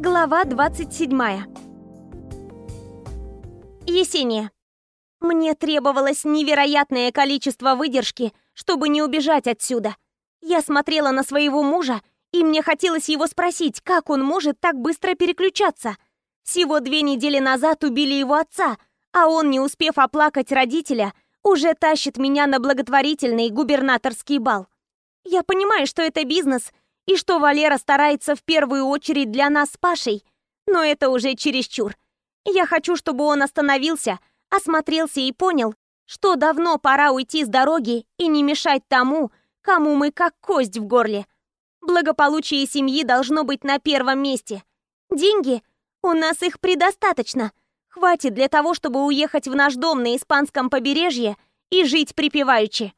Глава 27. Есения. Мне требовалось невероятное количество выдержки, чтобы не убежать отсюда. Я смотрела на своего мужа, и мне хотелось его спросить, как он может так быстро переключаться. Всего две недели назад убили его отца, а он, не успев оплакать родителя, уже тащит меня на благотворительный губернаторский бал. Я понимаю, что это бизнес, и что Валера старается в первую очередь для нас с Пашей, но это уже чересчур. Я хочу, чтобы он остановился, осмотрелся и понял, что давно пора уйти с дороги и не мешать тому, кому мы как кость в горле. Благополучие семьи должно быть на первом месте. Деньги? У нас их предостаточно. Хватит для того, чтобы уехать в наш дом на испанском побережье и жить припеваючи.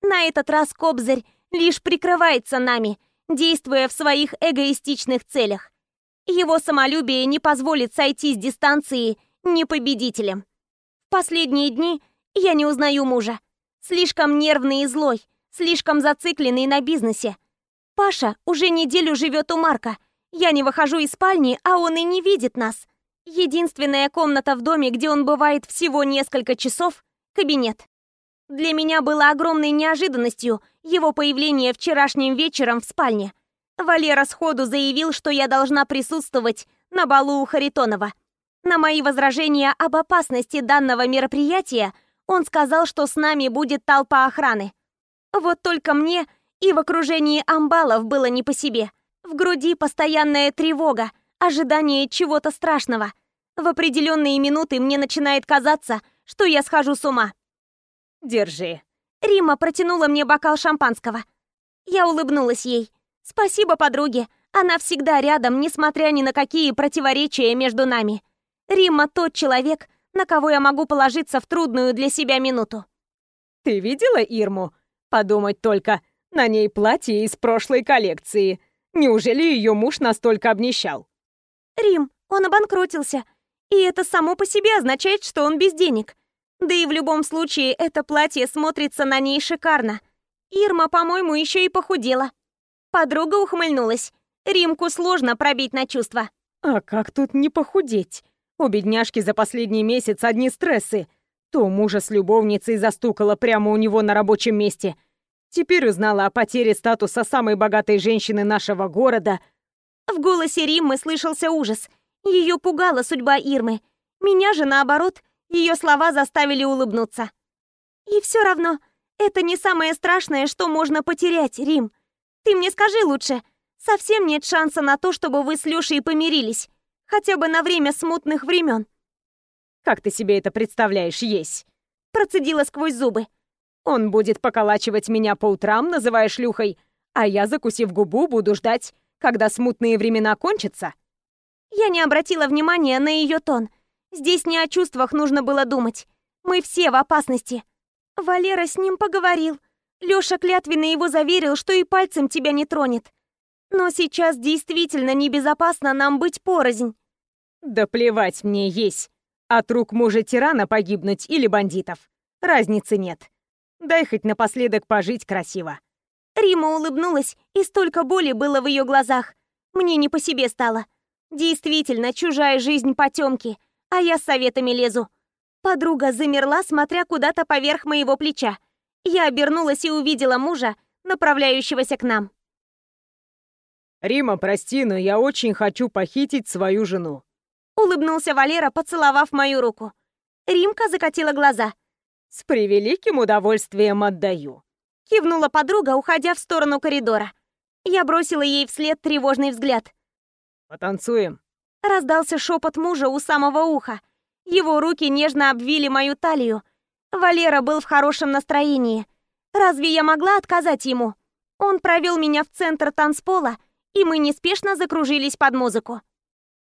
На этот раз Кобзарь лишь прикрывается нами, действуя в своих эгоистичных целях. Его самолюбие не позволит сойти с дистанции непобедителем. В последние дни я не узнаю мужа. Слишком нервный и злой, слишком зацикленный на бизнесе. Паша уже неделю живет у Марка. Я не выхожу из спальни, а он и не видит нас. Единственная комната в доме, где он бывает всего несколько часов — кабинет. Для меня было огромной неожиданностью его появление вчерашним вечером в спальне. Валера сходу заявил, что я должна присутствовать на балу у Харитонова. На мои возражения об опасности данного мероприятия он сказал, что с нами будет толпа охраны. Вот только мне и в окружении амбалов было не по себе. В груди постоянная тревога, ожидание чего-то страшного. В определенные минуты мне начинает казаться, что я схожу с ума. Держи. Рима протянула мне бокал шампанского. Я улыбнулась ей. Спасибо, подруге. Она всегда рядом, несмотря ни на какие противоречия между нами. Рима тот человек, на кого я могу положиться в трудную для себя минуту. Ты видела Ирму? Подумать только, на ней платье из прошлой коллекции. Неужели ее муж настолько обнищал? Рим, он обанкротился. И это само по себе означает, что он без денег. Да и в любом случае, это платье смотрится на ней шикарно. Ирма, по-моему, еще и похудела. Подруга ухмыльнулась. Римку сложно пробить на чувства. А как тут не похудеть? У бедняжки за последний месяц одни стрессы. То мужа с любовницей застукала прямо у него на рабочем месте. Теперь узнала о потере статуса самой богатой женщины нашего города. В голосе Риммы слышался ужас. Ее пугала судьба Ирмы. Меня же, наоборот, ее слова заставили улыбнуться. «И все равно, это не самое страшное, что можно потерять, Рим. Ты мне скажи лучше, совсем нет шанса на то, чтобы вы с Лешей помирились, хотя бы на время смутных времен». «Как ты себе это представляешь, есть?» Процедила сквозь зубы. «Он будет поколачивать меня по утрам, называя шлюхой, а я, закусив губу, буду ждать, когда смутные времена кончатся?» Я не обратила внимания на ее тон – Здесь не о чувствах нужно было думать. Мы все в опасности. Валера с ним поговорил. Лёша клятвенно его заверил, что и пальцем тебя не тронет. Но сейчас действительно небезопасно нам быть порознь. Да плевать мне есть. От рук мужа тирана погибнуть или бандитов. Разницы нет. Дай хоть напоследок пожить красиво. Рима улыбнулась, и столько боли было в ее глазах. Мне не по себе стало. Действительно, чужая жизнь потемки — а я с советами лезу. Подруга замерла, смотря куда-то поверх моего плеча. Я обернулась и увидела мужа, направляющегося к нам. «Рима, прости, но я очень хочу похитить свою жену», улыбнулся Валера, поцеловав мою руку. Римка закатила глаза. «С превеликим удовольствием отдаю», кивнула подруга, уходя в сторону коридора. Я бросила ей вслед тревожный взгляд. «Потанцуем», Раздался шепот мужа у самого уха. Его руки нежно обвили мою талию. Валера был в хорошем настроении. Разве я могла отказать ему? Он провел меня в центр танцпола, и мы неспешно закружились под музыку.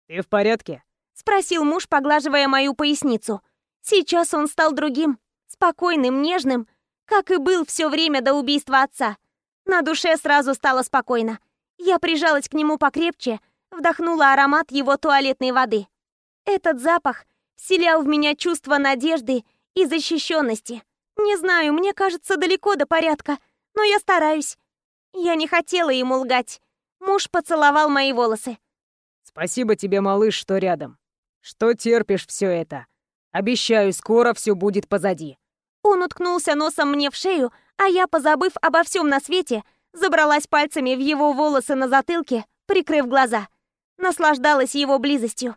«Ты в порядке?» — спросил муж, поглаживая мою поясницу. Сейчас он стал другим, спокойным, нежным, как и был все время до убийства отца. На душе сразу стало спокойно. Я прижалась к нему покрепче, вдохнула аромат его туалетной воды. Этот запах вселял в меня чувство надежды и защищенности. Не знаю, мне кажется, далеко до порядка, но я стараюсь. Я не хотела ему лгать. Муж поцеловал мои волосы. Спасибо тебе, малыш, что рядом. Что терпишь все это. Обещаю, скоро все будет позади. Он уткнулся носом мне в шею, а я, позабыв обо всем на свете, забралась пальцами в его волосы на затылке, прикрыв глаза. Наслаждалась его близостью.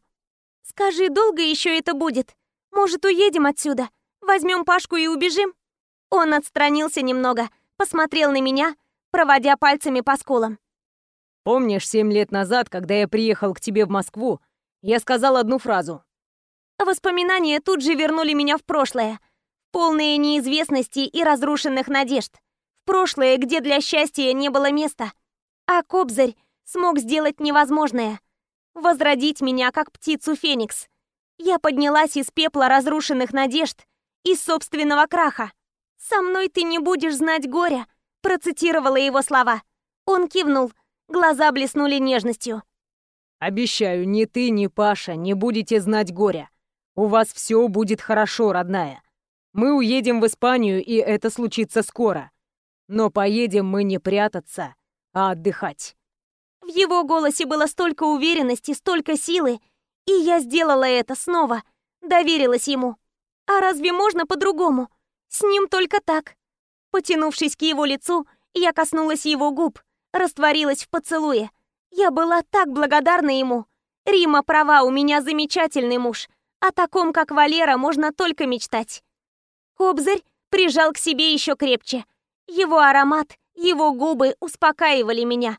«Скажи, долго еще это будет? Может, уедем отсюда? Возьмем Пашку и убежим?» Он отстранился немного, посмотрел на меня, проводя пальцами по скулам. «Помнишь, семь лет назад, когда я приехал к тебе в Москву, я сказал одну фразу?» Воспоминания тут же вернули меня в прошлое, полные неизвестности и разрушенных надежд. В прошлое, где для счастья не было места. А Кобзарь смог сделать невозможное. Возродить меня, как птицу Феникс. Я поднялась из пепла разрушенных надежд, из собственного краха. «Со мной ты не будешь знать горя», процитировала его слова. Он кивнул, глаза блеснули нежностью. «Обещаю, ни ты, ни Паша не будете знать горя. У вас все будет хорошо, родная. Мы уедем в Испанию, и это случится скоро. Но поедем мы не прятаться, а отдыхать. В его голосе было столько уверенности, столько силы, и я сделала это снова, доверилась ему. А разве можно по-другому? С ним только так. Потянувшись к его лицу, я коснулась его губ, растворилась в поцелуе. Я была так благодарна ему. Рима права, у меня замечательный муж. О таком, как Валера, можно только мечтать. Кобзарь прижал к себе еще крепче. Его аромат, его губы успокаивали меня.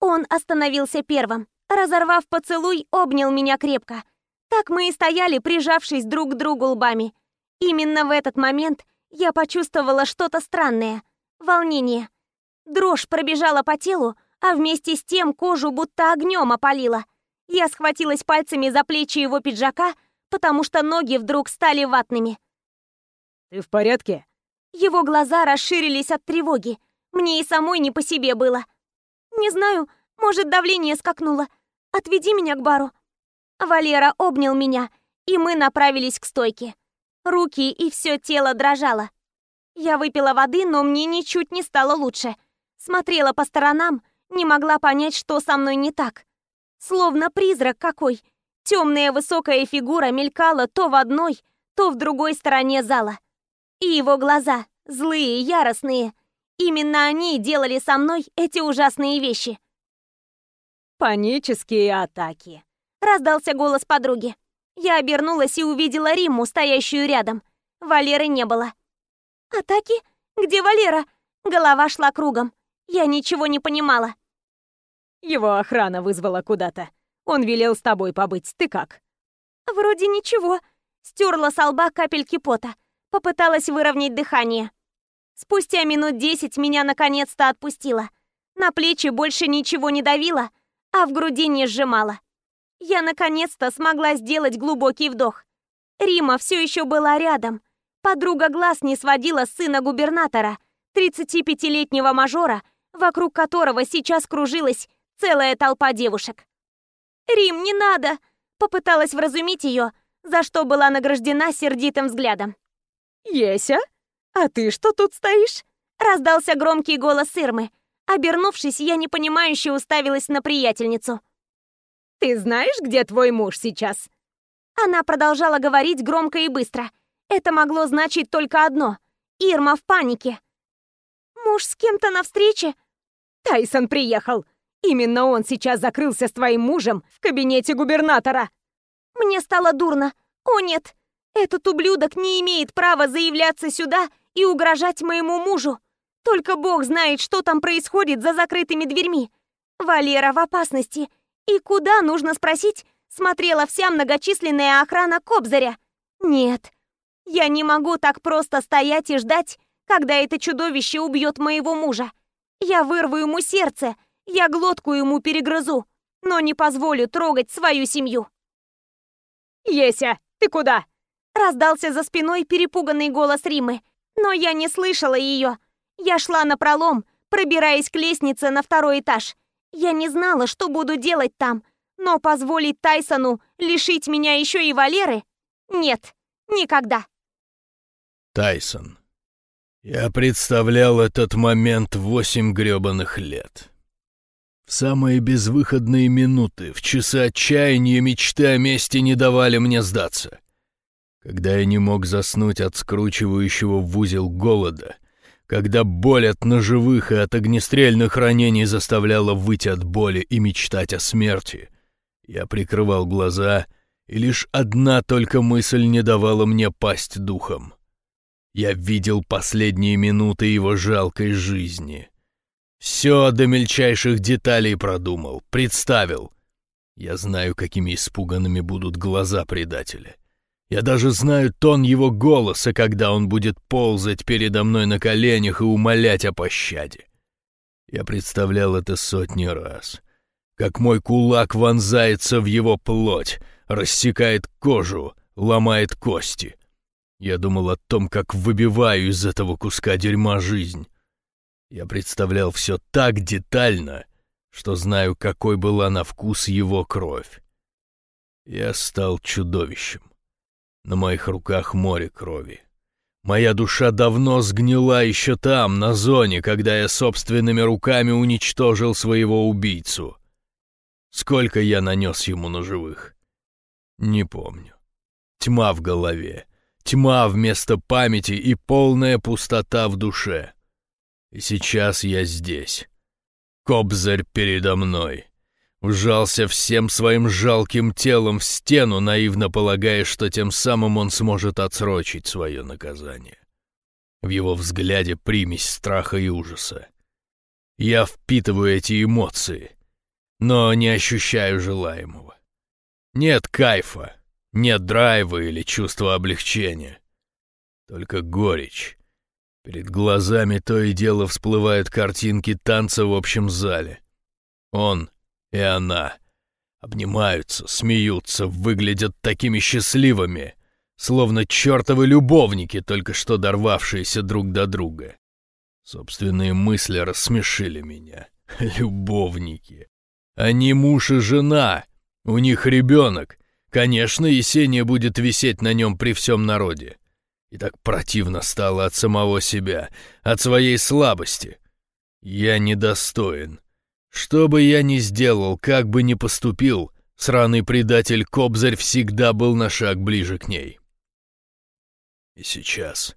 Он остановился первым. Разорвав поцелуй, обнял меня крепко. Так мы и стояли, прижавшись друг к другу лбами. Именно в этот момент я почувствовала что-то странное. Волнение. Дрожь пробежала по телу, а вместе с тем кожу будто огнем опалила. Я схватилась пальцами за плечи его пиджака, потому что ноги вдруг стали ватными. «Ты в порядке?» Его глаза расширились от тревоги. Мне и самой не по себе было. «Не знаю, может, давление скакнуло. Отведи меня к бару». Валера обнял меня, и мы направились к стойке. Руки и все тело дрожало. Я выпила воды, но мне ничуть не стало лучше. Смотрела по сторонам, не могла понять, что со мной не так. Словно призрак какой. Темная высокая фигура мелькала то в одной, то в другой стороне зала. И его глаза, злые, яростные. Именно они делали со мной эти ужасные вещи. «Панические атаки», — раздался голос подруги. Я обернулась и увидела Римму, стоящую рядом. Валеры не было. «Атаки? Где Валера?» Голова шла кругом. Я ничего не понимала. Его охрана вызвала куда-то. Он велел с тобой побыть. Ты как? Вроде ничего. Стерла с лба капельки пота. Попыталась выровнять дыхание. Спустя минут десять меня наконец-то отпустило. На плечи больше ничего не давило, а в груди не сжимало. Я наконец-то смогла сделать глубокий вдох. Рима все еще была рядом. Подруга глаз не сводила с сына губернатора, 35-летнего мажора, вокруг которого сейчас кружилась целая толпа девушек. «Рим, не надо!» Попыталась вразумить ее, за что была награждена сердитым взглядом. «Еся, а ты что тут стоишь?» Раздался громкий голос Ирмы. Обернувшись, я непонимающе уставилась на приятельницу. «Ты знаешь, где твой муж сейчас?» Она продолжала говорить громко и быстро. Это могло значить только одно. Ирма в панике. «Муж с кем-то на встрече?» «Тайсон приехал. Именно он сейчас закрылся с твоим мужем в кабинете губернатора». Мне стало дурно. «О нет, этот ублюдок не имеет права заявляться сюда и угрожать моему мужу. Только Бог знает, что там происходит за закрытыми дверьми. Валера в опасности. И куда, нужно спросить, смотрела вся многочисленная охрана Кобзаря? Нет, я не могу так просто стоять и ждать, когда это чудовище убьет моего мужа. Я вырву ему сердце, я глотку ему перегрызу, но не позволю трогать свою семью. «Еся, ты куда?» Раздался за спиной перепуганный голос Римы, но я не слышала ее. Я шла на пролом, пробираясь к лестнице на второй этаж. Я не знала, что буду делать там, но позволить Тайсону лишить меня еще и Валеры? Нет, никогда. Тайсон. Я представлял этот момент восемь грёбаных лет. В самые безвыходные минуты, в часы отчаяния мечты о мести не давали мне сдаться. Когда я не мог заснуть от скручивающего в узел голода, когда боль от ножевых и от огнестрельных ранений заставляла выйти от боли и мечтать о смерти, я прикрывал глаза, и лишь одна только мысль не давала мне пасть духом. Я видел последние минуты его жалкой жизни. Все до мельчайших деталей продумал, представил. Я знаю, какими испуганными будут глаза предателя. Я даже знаю тон его голоса, когда он будет ползать передо мной на коленях и умолять о пощаде. Я представлял это сотни раз. Как мой кулак вонзается в его плоть, рассекает кожу, ломает кости. Я думал о том, как выбиваю из этого куска дерьма жизнь. Я представлял все так детально, что знаю, какой была на вкус его кровь. Я стал чудовищем. На моих руках море крови. Моя душа давно сгнила еще там, на зоне, когда я собственными руками уничтожил своего убийцу. Сколько я нанес ему ножевых? Не помню. Тьма в голове, тьма вместо памяти и полная пустота в душе. И сейчас я здесь. Кобзарь передо мной вжался всем своим жалким телом в стену, наивно полагая, что тем самым он сможет отсрочить свое наказание. В его взгляде примесь страха и ужаса. Я впитываю эти эмоции, но не ощущаю желаемого. Нет кайфа, нет драйва или чувства облегчения. Только горечь. Перед глазами то и дело всплывают картинки танца в общем зале. Он и она. Обнимаются, смеются, выглядят такими счастливыми, словно чертовы любовники, только что дорвавшиеся друг до друга. Собственные мысли рассмешили меня. Любовники. Они муж и жена. У них ребенок. Конечно, Есения будет висеть на нем при всем народе. И так противно стало от самого себя, от своей слабости. Я недостоин. Что бы я ни сделал, как бы ни поступил, сраный предатель Кобзарь всегда был на шаг ближе к ней. И сейчас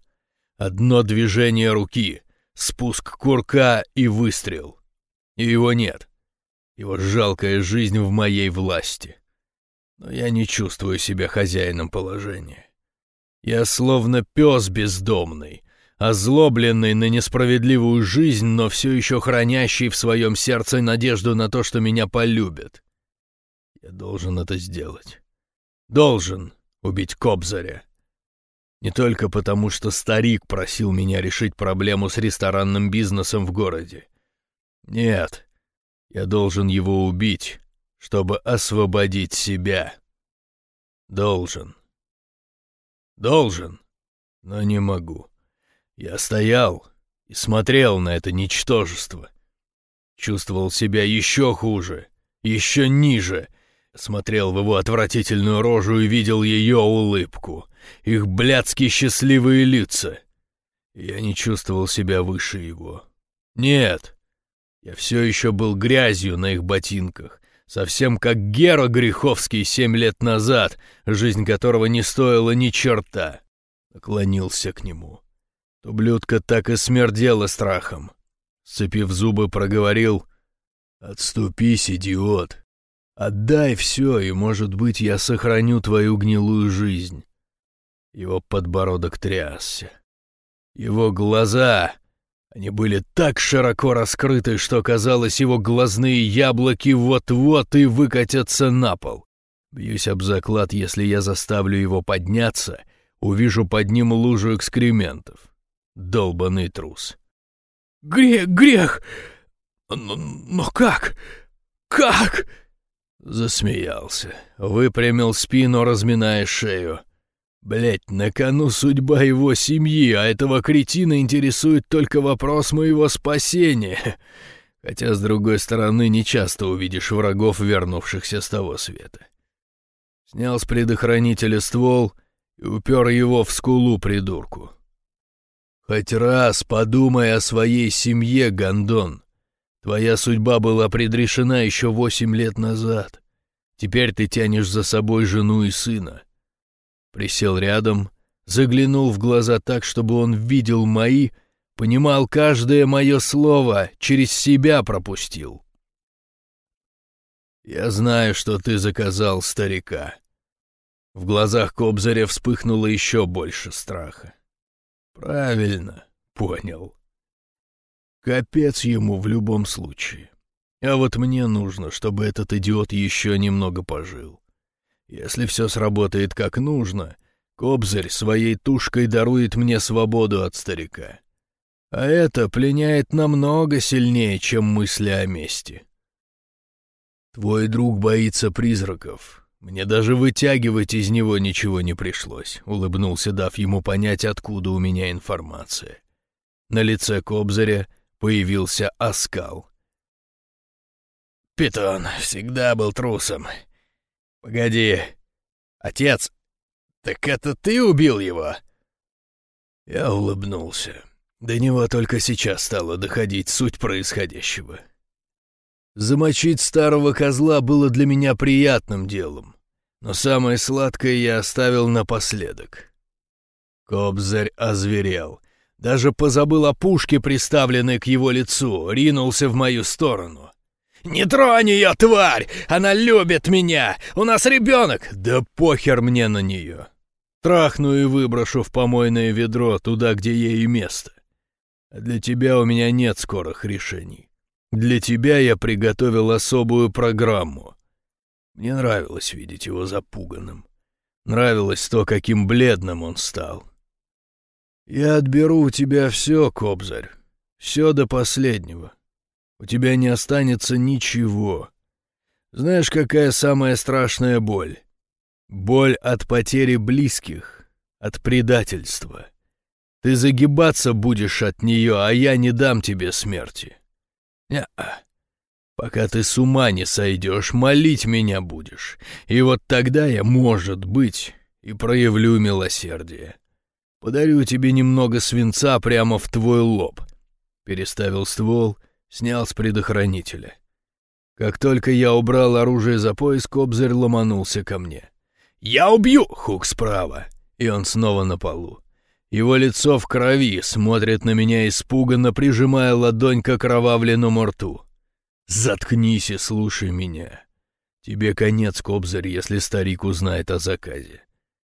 одно движение руки, спуск курка и выстрел. И его нет. Его жалкая жизнь в моей власти. Но я не чувствую себя хозяином положения. Я словно пес бездомный, озлобленный на несправедливую жизнь, но все еще хранящий в своем сердце надежду на то, что меня полюбят. Я должен это сделать. Должен убить Кобзаря. Не только потому, что старик просил меня решить проблему с ресторанным бизнесом в городе. Нет, я должен его убить, чтобы освободить себя. Должен. Должен, но не могу. Я стоял и смотрел на это ничтожество. Чувствовал себя еще хуже, еще ниже. Смотрел в его отвратительную рожу и видел ее улыбку, их блядски счастливые лица. Я не чувствовал себя выше его. Нет, я все еще был грязью на их ботинках, совсем как Гера Греховский семь лет назад, жизнь которого не стоила ни черта. Наклонился к нему. Ублюдка так и смердела страхом. Сцепив зубы, проговорил «Отступись, идиот! Отдай все, и, может быть, я сохраню твою гнилую жизнь». Его подбородок трясся. Его глаза... Они были так широко раскрыты, что, казалось, его глазные яблоки вот-вот и выкатятся на пол. Бьюсь об заклад, если я заставлю его подняться, увижу под ним лужу экскрементов долбанный трус. «Грех, грех! Но, но как? Как?» Засмеялся, выпрямил спину, разминая шею. Блять, на кону судьба его семьи, а этого кретина интересует только вопрос моего спасения. Хотя, с другой стороны, не часто увидишь врагов, вернувшихся с того света. Снял с предохранителя ствол и упер его в скулу придурку. Хоть раз подумай о своей семье, Гондон. Твоя судьба была предрешена еще восемь лет назад. Теперь ты тянешь за собой жену и сына. Присел рядом, заглянул в глаза так, чтобы он видел мои, понимал каждое мое слово, через себя пропустил. «Я знаю, что ты заказал старика». В глазах Кобзаря вспыхнуло еще больше страха. «Правильно, понял. Капец ему в любом случае. А вот мне нужно, чтобы этот идиот еще немного пожил. Если все сработает как нужно, Кобзарь своей тушкой дарует мне свободу от старика. А это пленяет намного сильнее, чем мысли о мести. Твой друг боится призраков. Мне даже вытягивать из него ничего не пришлось, улыбнулся, дав ему понять, откуда у меня информация. На лице Кобзаря появился оскал. Питон всегда был трусом. Погоди, отец, так это ты убил его? Я улыбнулся. До него только сейчас стало доходить суть происходящего. Замочить старого козла было для меня приятным делом, но самое сладкое я оставил напоследок. Кобзарь озверел. Даже позабыл о пушке, приставленной к его лицу, ринулся в мою сторону. «Не тронь ее, тварь! Она любит меня! У нас ребенок!» «Да похер мне на нее! Трахну и выброшу в помойное ведро туда, где ей место. А для тебя у меня нет скорых решений. Для тебя я приготовил особую программу. Мне нравилось видеть его запуганным. Нравилось то, каким бледным он стал. Я отберу у тебя все, Кобзарь, все до последнего. У тебя не останется ничего. Знаешь, какая самая страшная боль? Боль от потери близких, от предательства. Ты загибаться будешь от нее, а я не дам тебе смерти. Не -а. Пока ты с ума не сойдешь, молить меня будешь. И вот тогда я, может быть, и проявлю милосердие. Подарю тебе немного свинца прямо в твой лоб. Переставил ствол — Снял с предохранителя. Как только я убрал оружие за пояс, Кобзарь ломанулся ко мне. «Я убью!» — Хук справа. И он снова на полу. Его лицо в крови, смотрит на меня испуганно, прижимая ладонь к окровавленному рту. «Заткнись и слушай меня. Тебе конец, Кобзарь, если старик узнает о заказе.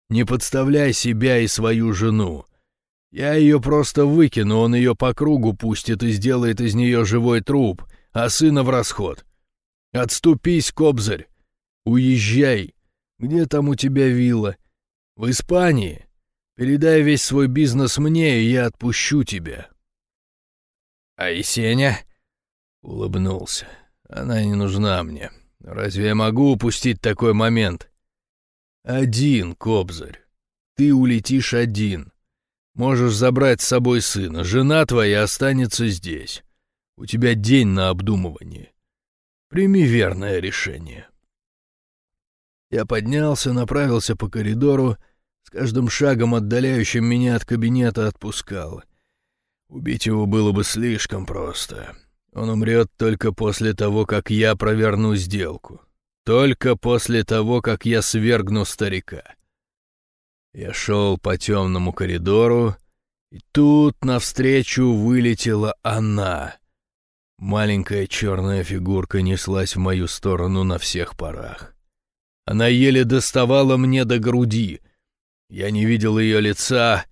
Не подставляй себя и свою жену. Я ее просто выкину, он ее по кругу пустит и сделает из нее живой труп, а сына в расход. Отступись, Кобзарь. Уезжай. Где там у тебя вилла? В Испании. Передай весь свой бизнес мне, и я отпущу тебя. А Есеня? Улыбнулся. Она не нужна мне. Разве я могу упустить такой момент? Один, Кобзарь. Ты улетишь один. Можешь забрать с собой сына. Жена твоя останется здесь. У тебя день на обдумывание. Прими верное решение. Я поднялся, направился по коридору, каждым шагом отдаляющим меня от кабинета отпускал. Убить его было бы слишком просто. Он умрет только после того, как я проверну сделку. Только после того, как я свергну старика. Я шел по темному коридору, и тут навстречу вылетела она. Маленькая черная фигурка неслась в мою сторону на всех парах. Она еле доставала мне до груди. Я не видел ее лица,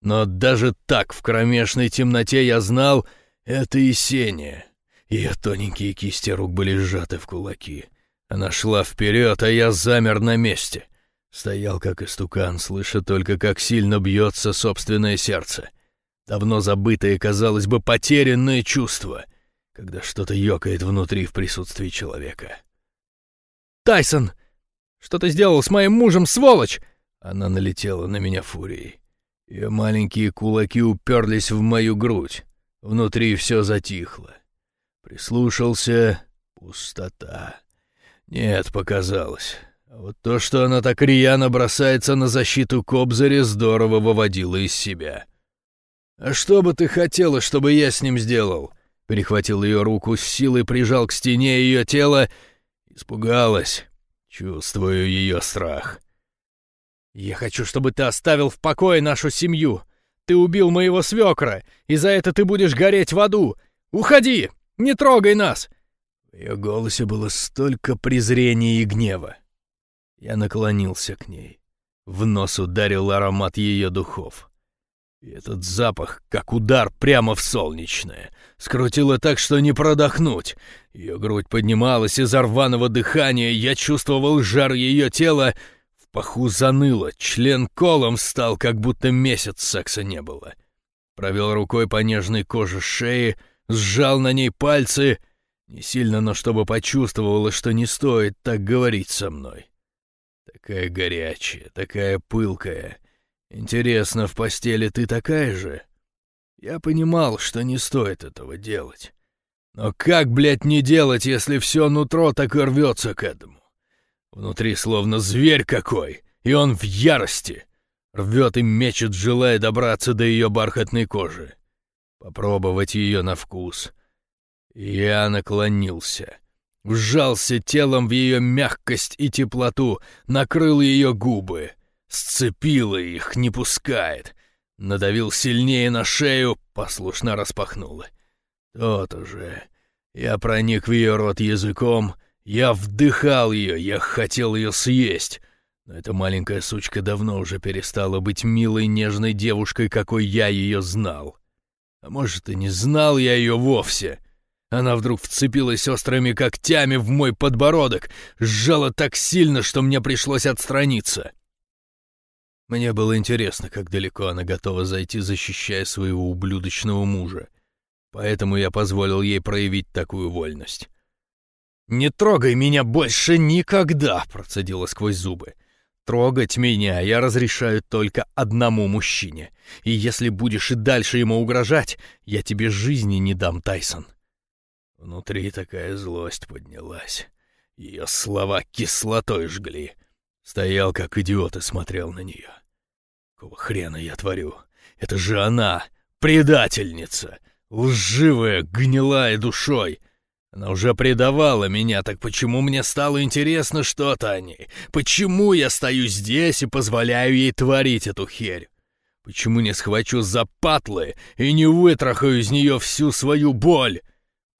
но даже так в кромешной темноте я знал, это Есения. Ее тоненькие кисти рук были сжаты в кулаки. Она шла вперед, а я замер на месте. Стоял как истукан, слыша только, как сильно бьется собственное сердце. Давно забытое, казалось бы, потерянное чувство, когда что-то ёкает внутри в присутствии человека. «Тайсон! Что ты сделал с моим мужем, сволочь?» Она налетела на меня фурией. Ее маленькие кулаки уперлись в мою грудь. Внутри все затихло. Прислушался — пустота. Нет, показалось. А вот то, что она так рьяно бросается на защиту Кобзаря, здорово выводило из себя. «А что бы ты хотела, чтобы я с ним сделал?» перехватил ее руку с силой, прижал к стене ее тело. Испугалась. Чувствую ее страх. «Я хочу, чтобы ты оставил в покое нашу семью. Ты убил моего свекра, и за это ты будешь гореть в аду. Уходи! Не трогай нас!» В ее голосе было столько презрения и гнева. Я наклонился к ней. В нос ударил аромат ее духов. И этот запах, как удар прямо в солнечное, скрутило так, что не продохнуть. Ее грудь поднималась из-за рваного дыхания, я чувствовал жар ее тела, паху заныло, член колом стал, как будто месяц секса не было. Провел рукой по нежной коже шеи, сжал на ней пальцы, не сильно, но чтобы почувствовала, что не стоит так говорить со мной. Такая горячая, такая пылкая. Интересно, в постели ты такая же? Я понимал, что не стоит этого делать. Но как, блядь, не делать, если все нутро так и рвется к этому? Внутри словно зверь какой, и он в ярости. Рвет и мечет, желая добраться до ее бархатной кожи попробовать ее на вкус. Я наклонился, вжался телом в ее мягкость и теплоту, накрыл ее губы, сцепил их, не пускает, надавил сильнее на шею, послушно распахнула. Тот уже. Я проник в ее рот языком, я вдыхал ее, я хотел ее съесть. Но эта маленькая сучка давно уже перестала быть милой, нежной девушкой, какой я ее знал. А может, и не знал я ее вовсе. Она вдруг вцепилась острыми когтями в мой подбородок, сжала так сильно, что мне пришлось отстраниться. Мне было интересно, как далеко она готова зайти, защищая своего ублюдочного мужа. Поэтому я позволил ей проявить такую вольность. «Не трогай меня больше никогда!» — процедила сквозь зубы. Трогать меня я разрешаю только одному мужчине. И если будешь и дальше ему угрожать, я тебе жизни не дам, Тайсон. Внутри такая злость поднялась. Ее слова кислотой жгли. Стоял как идиот и смотрел на нее. Какого хрена я творю? Это же она, предательница, лживая, гнилая душой. Она уже предавала меня, так почему мне стало интересно что-то о ней? Почему я стою здесь и позволяю ей творить эту херь? Почему не схвачу за патлы и не вытрахаю из нее всю свою боль?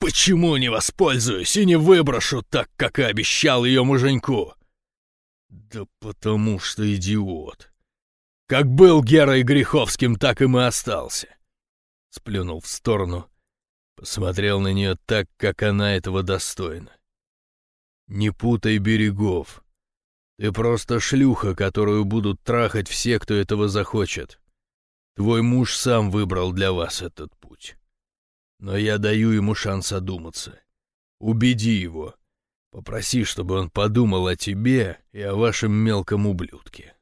Почему не воспользуюсь и не выброшу так, как и обещал ее муженьку? Да потому что идиот. Как был Герой Греховским, так и мы остался. Сплюнул в сторону Посмотрел на нее так, как она этого достойна. Не путай берегов. Ты просто шлюха, которую будут трахать все, кто этого захочет. Твой муж сам выбрал для вас этот путь. Но я даю ему шанс одуматься. Убеди его. Попроси, чтобы он подумал о тебе и о вашем мелком ублюдке.